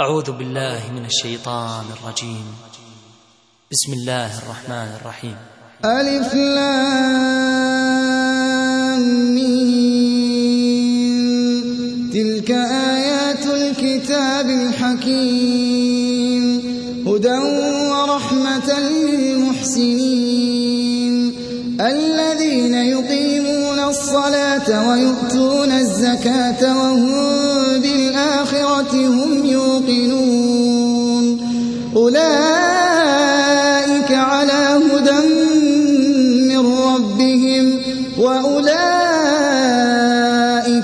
أعوذ بالله من الشيطان الرجيم. بسم الله الرحمن الرحيم. ألف لام ميم. تلك آيات الكتاب الحكيم. هدى ورحمة للمحسنين. الذين يقيمون الصلاة ويؤتون الزكاة وهم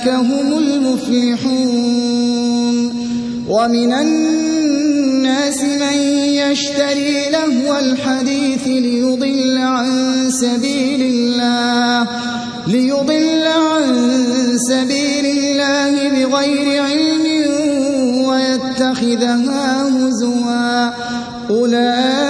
وأولئك هم المفلحون. ومن الناس من يشتري لهو الحديث ليضل عن سبيل الله ليضل عن سبيل الله بغير علم ويتخذها هزوا. أولئك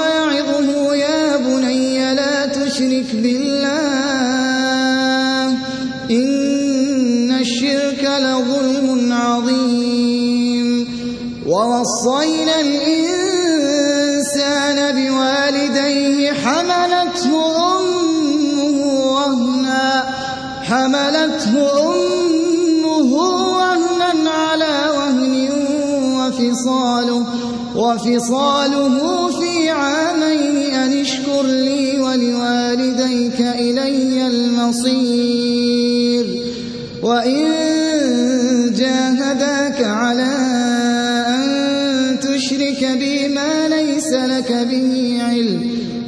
ووصينا الإنسان بوالديه حملته أمه وهنا حملته أمه وهنا على وهن وفصاله وفصاله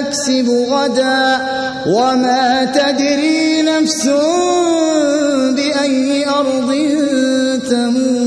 تكسب غدا وما تدري نفس بأي أرض تموت.